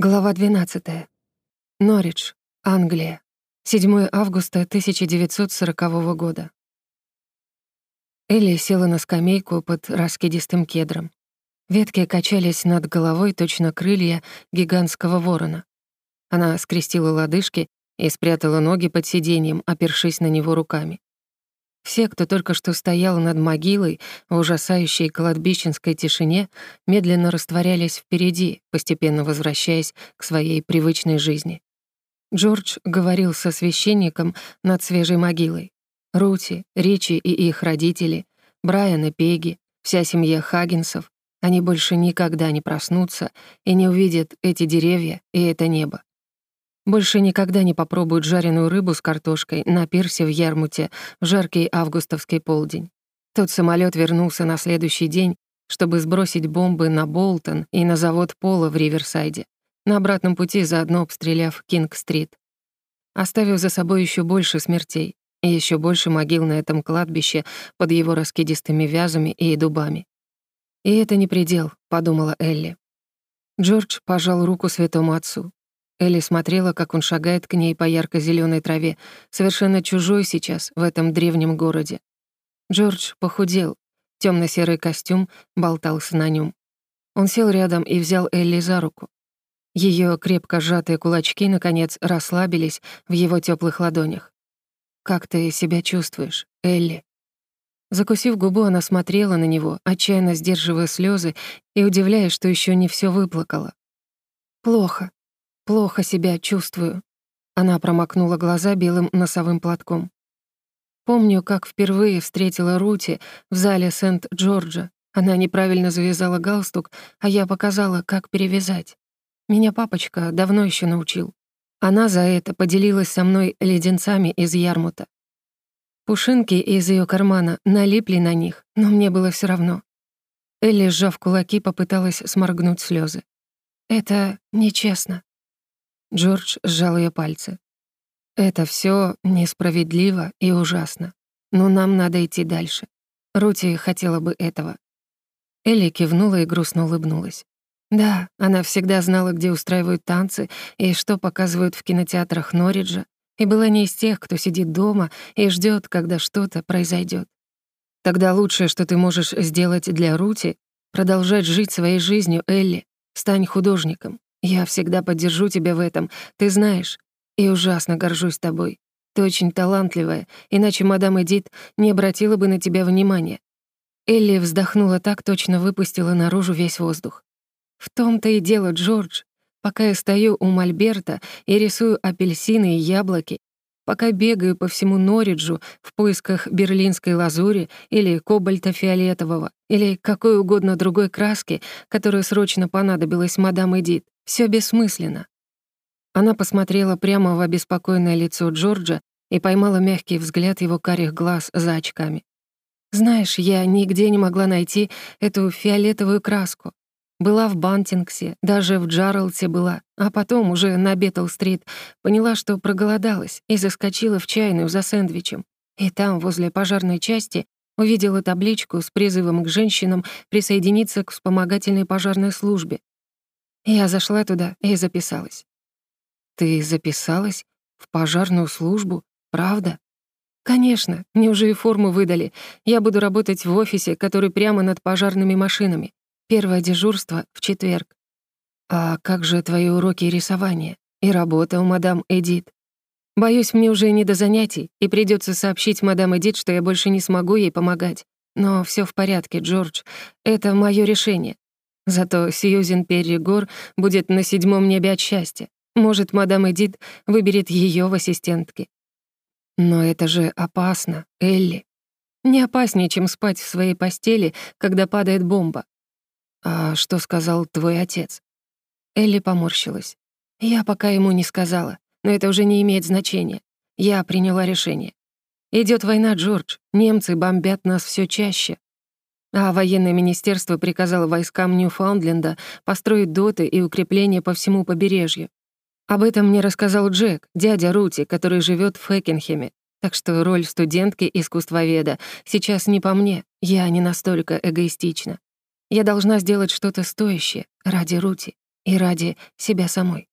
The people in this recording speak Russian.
Глава 12. Норридж, Англия. 7 августа 1940 года. Элли села на скамейку под раскидистым кедром. Ветки качались над головой точно крылья гигантского ворона. Она скрестила лодыжки и спрятала ноги под сиденьем, опершись на него руками. Все, кто только что стоял над могилой в ужасающей кладбищенской тишине, медленно растворялись впереди, постепенно возвращаясь к своей привычной жизни. Джордж говорил со священником над свежей могилой. Рути, Ричи и их родители, Брайан и Пеги, вся семья Хаггинсов, они больше никогда не проснутся и не увидят эти деревья и это небо. Больше никогда не попробуют жареную рыбу с картошкой на пирсе в Ярмуте в жаркий августовский полдень. Тот самолет вернулся на следующий день, чтобы сбросить бомбы на Болтон и на завод Пола в Риверсайде, на обратном пути заодно обстреляв Кинг-стрит. Оставив за собой еще больше смертей и еще больше могил на этом кладбище под его раскидистыми вязами и дубами. «И это не предел», — подумала Элли. Джордж пожал руку святому отцу. Элли смотрела, как он шагает к ней по ярко зеленой траве, совершенно чужой сейчас в этом древнем городе. Джордж похудел, темно серый костюм болтался на нем. Он сел рядом и взял Элли за руку. Ее крепко сжатые кулачки, наконец, расслабились в его теплых ладонях. «Как ты себя чувствуешь, Элли?» Закусив губу, она смотрела на него, отчаянно сдерживая слезы и удивляясь, что еще не все выплакала. «Плохо», Плохо себя чувствую. Она промокнула глаза белым носовым платком. Помню, как впервые встретила Рути в зале Сент-Джорджа. Она неправильно завязала галстук, а я показала, как перевязать. Меня папочка давно еще научил. Она за это поделилась со мной леденцами из ярмута. Пушинки из ее кармана налипли на них, но мне было все равно. Элли, сжав кулаки, попыталась сморгнуть слезы. «Это нечестно. Джордж сжал ее пальцы. «Это все несправедливо и ужасно. Но нам надо идти дальше. Рути хотела бы этого». Элли кивнула и грустно улыбнулась. Да, она всегда знала, где устраивают танцы и что показывают в кинотеатрах Норриджа, и была не из тех, кто сидит дома и ждет, когда что-то произойдет. Тогда лучшее, что ты можешь сделать для Рути, продолжать жить своей жизнью, Элли. Стань художником. Я всегда поддержу тебя в этом, ты знаешь. И ужасно горжусь тобой. Ты очень талантливая, иначе мадам Эдит не обратила бы на тебя внимания». Элли вздохнула так, точно выпустила наружу весь воздух. «В том-то и дело, Джордж. Пока я стою у Мольберта и рисую апельсины и яблоки, пока бегаю по всему Норриджу в поисках берлинской лазури или кобальта фиолетового, или какой угодно другой краски, которая срочно понадобилась мадам Эдит, все бессмысленно. Она посмотрела прямо в обеспокоенное лицо Джорджа и поймала мягкий взгляд его карих глаз за очками. «Знаешь, я нигде не могла найти эту фиолетовую краску. Была в Бантингсе, даже в Джарлте была, а потом уже на Беттл-стрит поняла, что проголодалась и заскочила в чайную за сэндвичем. И там, возле пожарной части, увидела табличку с призывом к женщинам присоединиться к вспомогательной пожарной службе. Я зашла туда и записалась. «Ты записалась? В пожарную службу? Правда?» «Конечно, мне уже и форму выдали. Я буду работать в офисе, который прямо над пожарными машинами. Первое дежурство в четверг. А как же твои уроки рисования и работа у мадам Эдит? Боюсь, мне уже не до занятий, и придется сообщить мадам Эдит, что я больше не смогу ей помогать. Но все в порядке, Джордж. Это мое решение. Зато Сьюзен Перри Гор будет на седьмом небе от счастья. Может, мадам Эдит выберет ее в ассистентки. Но это же опасно, Элли. Не опаснее, чем спать в своей постели, когда падает бомба. «А что сказал твой отец?» Элли поморщилась. «Я пока ему не сказала, но это уже не имеет значения. Я приняла решение. Идет война, Джордж. Немцы бомбят нас все чаще. А военное министерство приказало войскам Ньюфаундленда построить доты и укрепления по всему побережью. Об этом мне рассказал Джек, дядя Рути, который живет в Фекенхеме. Так что роль студентки-искусствоведа сейчас не по мне, я не настолько эгоистична. Я должна сделать что-то стоящее ради Рути. и ради себя самой.